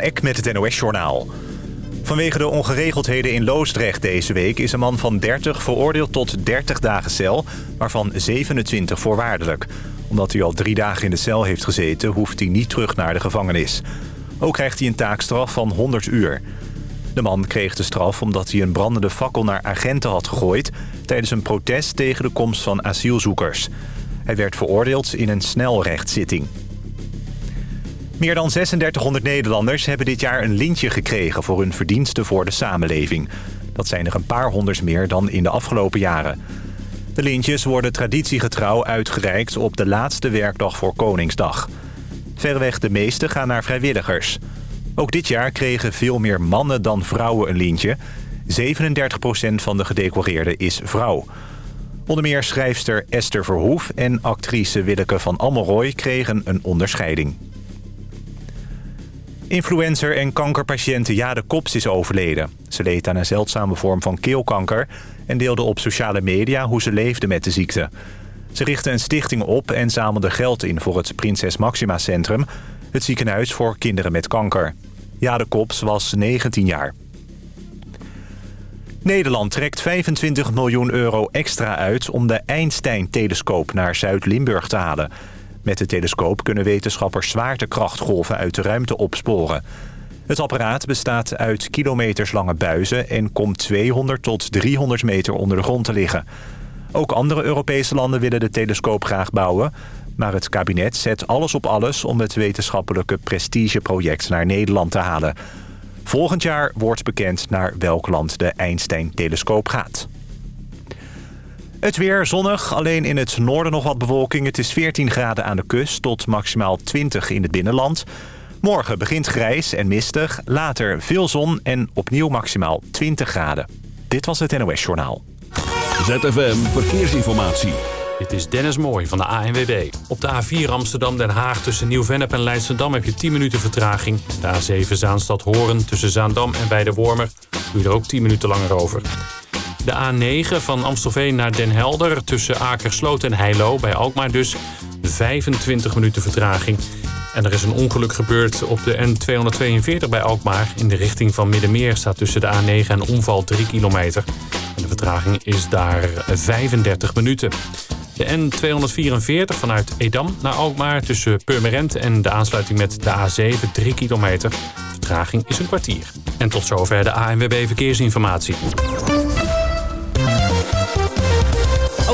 Eck met het NOS-journaal. Vanwege de ongeregeldheden in Loosdrecht deze week... is een man van 30 veroordeeld tot 30 dagen cel, waarvan 27 voorwaardelijk. Omdat hij al drie dagen in de cel heeft gezeten... hoeft hij niet terug naar de gevangenis. Ook krijgt hij een taakstraf van 100 uur. De man kreeg de straf omdat hij een brandende fakkel naar agenten had gegooid... tijdens een protest tegen de komst van asielzoekers. Hij werd veroordeeld in een snelrechtszitting. Meer dan 3600 Nederlanders hebben dit jaar een lintje gekregen... voor hun verdiensten voor de samenleving. Dat zijn er een paar honderd meer dan in de afgelopen jaren. De lintjes worden traditiegetrouw uitgereikt op de laatste werkdag voor Koningsdag. Verreweg de meeste gaan naar vrijwilligers. Ook dit jaar kregen veel meer mannen dan vrouwen een lintje. 37% van de gedecoreerden is vrouw. Onder meer schrijfster Esther Verhoef en actrice Willeke van Almeroy kregen een onderscheiding. Influencer en kankerpatiënte Jade Kops is overleden. Ze leed aan een zeldzame vorm van keelkanker... en deelde op sociale media hoe ze leefde met de ziekte. Ze richtte een stichting op en zamelde geld in voor het Prinses Maxima Centrum... het ziekenhuis voor kinderen met kanker. Jade Kops was 19 jaar. Nederland trekt 25 miljoen euro extra uit om de Einstein-telescoop naar Zuid-Limburg te halen... Met de telescoop kunnen wetenschappers zwaartekrachtgolven uit de ruimte opsporen. Het apparaat bestaat uit kilometerslange buizen... en komt 200 tot 300 meter onder de grond te liggen. Ook andere Europese landen willen de telescoop graag bouwen... maar het kabinet zet alles op alles om het wetenschappelijke prestigeproject naar Nederland te halen. Volgend jaar wordt bekend naar welk land de Einstein-telescoop gaat. Het weer zonnig, alleen in het noorden nog wat bewolking. Het is 14 graden aan de kust tot maximaal 20 in het binnenland. Morgen begint grijs en mistig, later veel zon en opnieuw maximaal 20 graden. Dit was het NOS Journaal. ZFM Verkeersinformatie. Dit is Dennis Mooij van de ANWB. Op de A4 Amsterdam-Den Haag tussen Nieuw-Vennep en Leidschendam heb je 10 minuten vertraging. De A7 Zaanstad-Horen tussen Zaandam en Weidewormer doe je er ook 10 minuten langer over. De A9 van Amstelveen naar Den Helder tussen Akersloot en Heilo bij Alkmaar dus 25 minuten vertraging. En er is een ongeluk gebeurd op de N242 bij Alkmaar. In de richting van Middenmeer staat tussen de A9 en Omval 3 kilometer. En de vertraging is daar 35 minuten. De N244 vanuit Edam naar Alkmaar tussen Purmerend en de aansluiting met de A7 3 kilometer. Vertraging is een kwartier. En tot zover de ANWB Verkeersinformatie.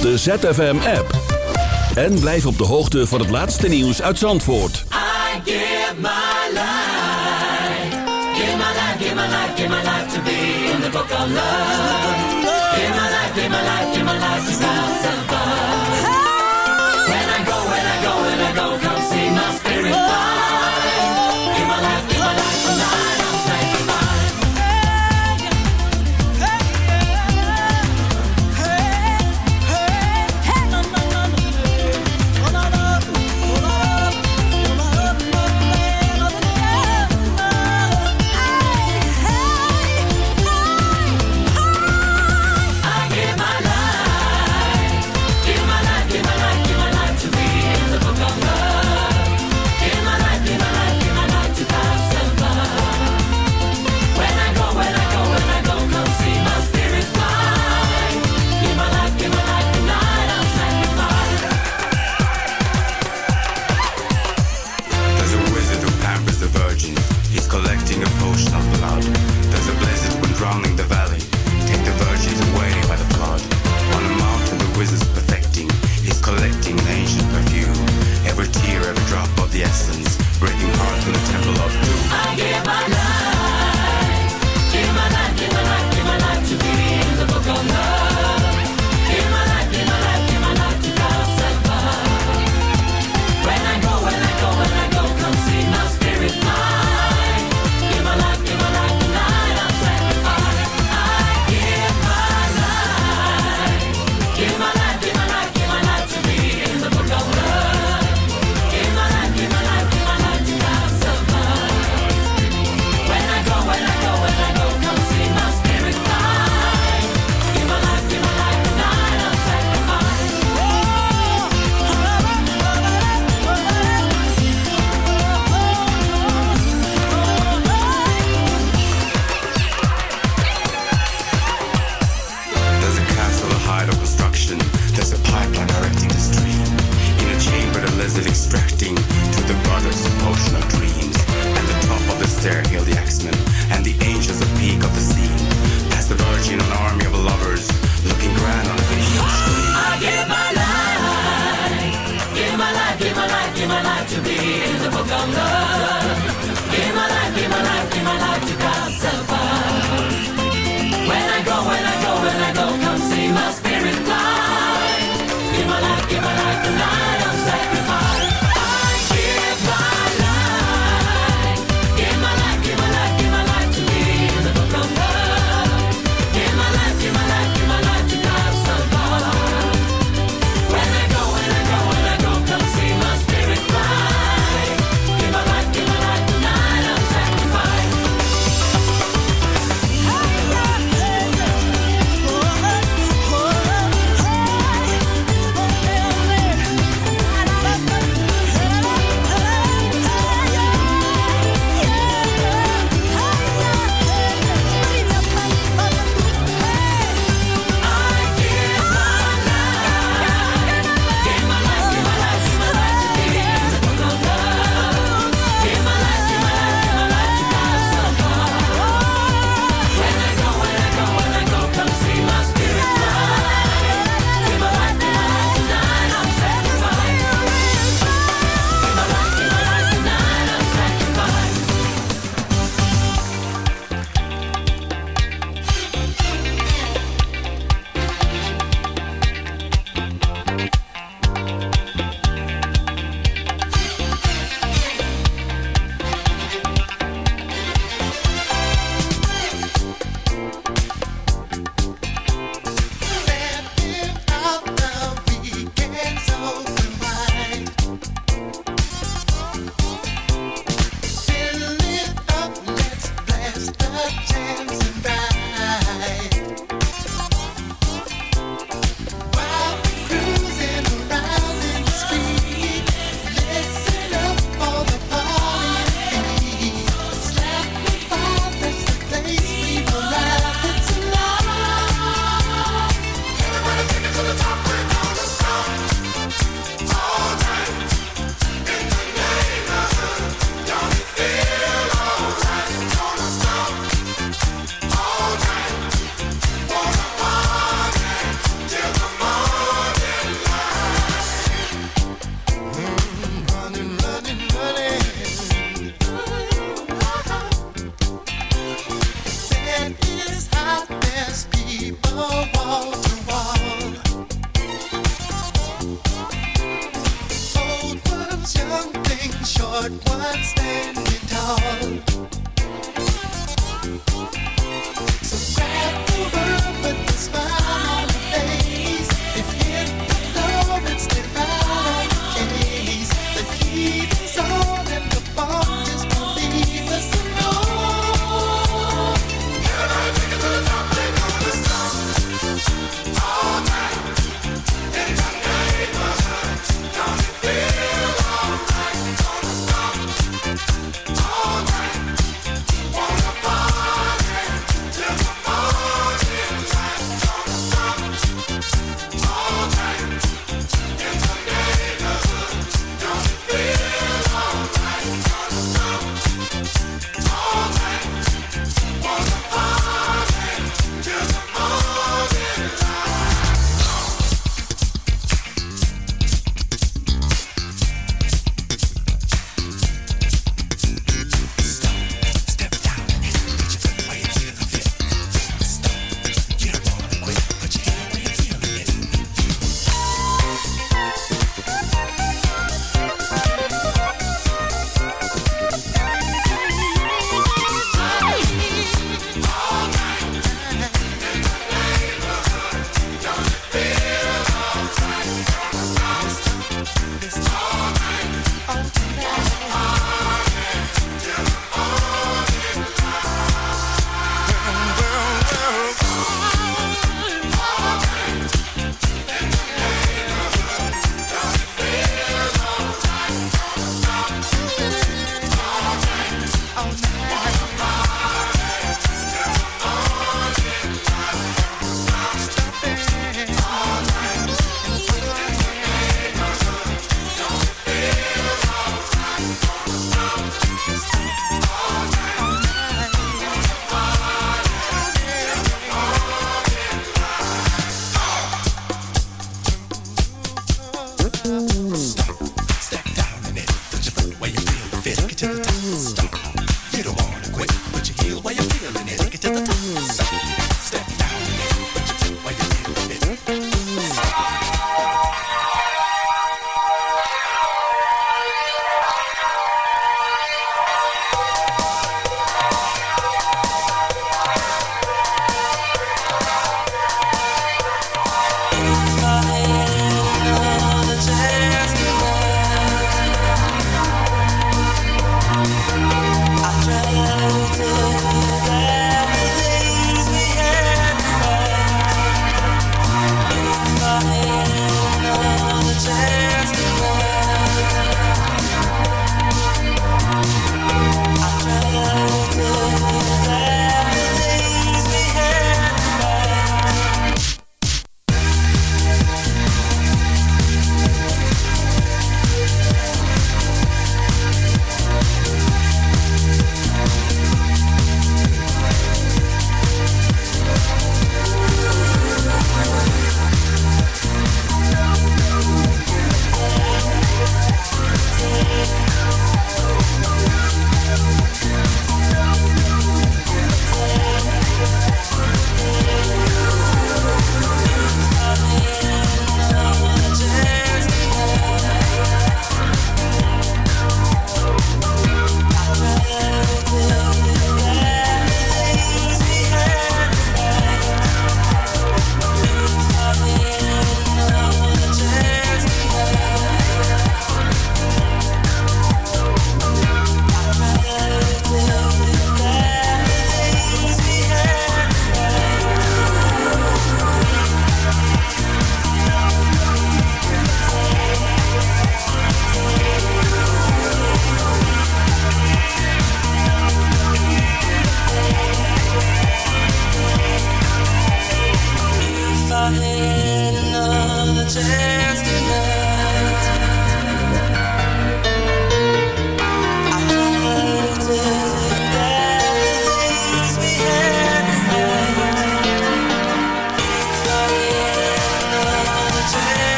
De ZFM-app. En blijf op de hoogte van het laatste nieuws uit Zandvoort. I give my life, give my life, give my life, give my life to be in the book of love. Give my life, give my life, give my life to God tonight.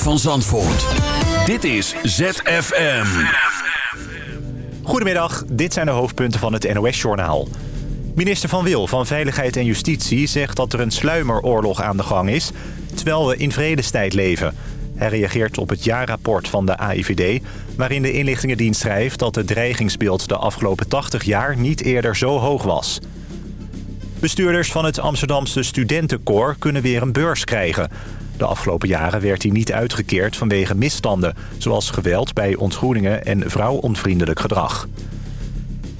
Van Zandvoort. Dit is ZFM. Goedemiddag, dit zijn de hoofdpunten van het NOS-journaal. Minister Van Wil van Veiligheid en Justitie zegt dat er een sluimeroorlog aan de gang is... terwijl we in vredestijd leven. Hij reageert op het jaarrapport van de AIVD... waarin de inlichtingendienst schrijft dat het dreigingsbeeld de afgelopen 80 jaar niet eerder zo hoog was. Bestuurders van het Amsterdamse studentenkoor kunnen weer een beurs krijgen. De afgelopen jaren werd hij niet uitgekeerd vanwege misstanden... zoals geweld bij ontgroeningen en vrouwonvriendelijk gedrag.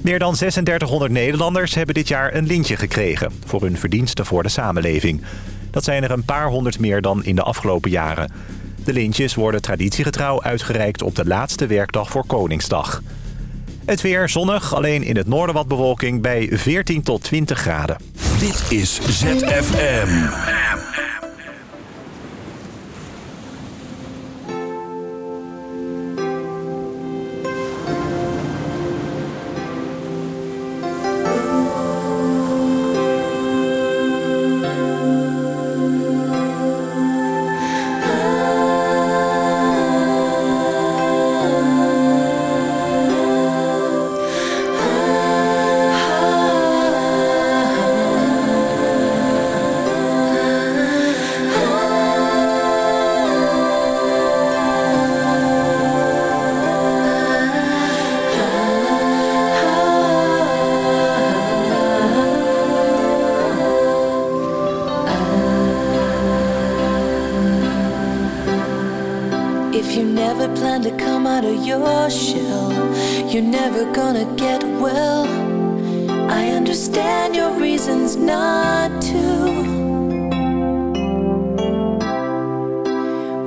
Meer dan 3600 Nederlanders hebben dit jaar een lintje gekregen... voor hun verdiensten voor de samenleving. Dat zijn er een paar honderd meer dan in de afgelopen jaren. De lintjes worden traditiegetrouw uitgereikt op de laatste werkdag voor Koningsdag. Het weer zonnig, alleen in het noorden wat bewolking bij 14 tot 20 graden. Dit is ZFM. Your shell, you're never gonna get well. I understand your reasons not to.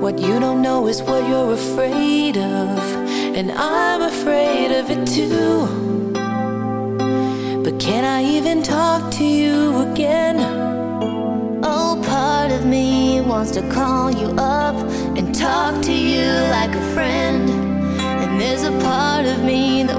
What you don't know is what you're afraid of, and I'm afraid of it too. But can I even talk to you again? Oh, part of me wants to call you up and talk to you like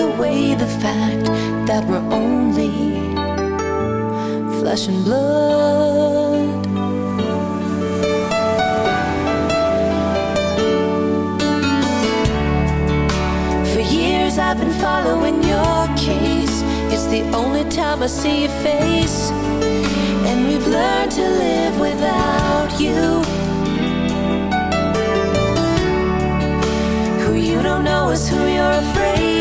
away the fact that we're only flesh and blood. For years I've been following your case. It's the only time I see your face. And we've learned to live without you. Who you don't know is who you're afraid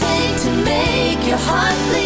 take to make your heart bleed?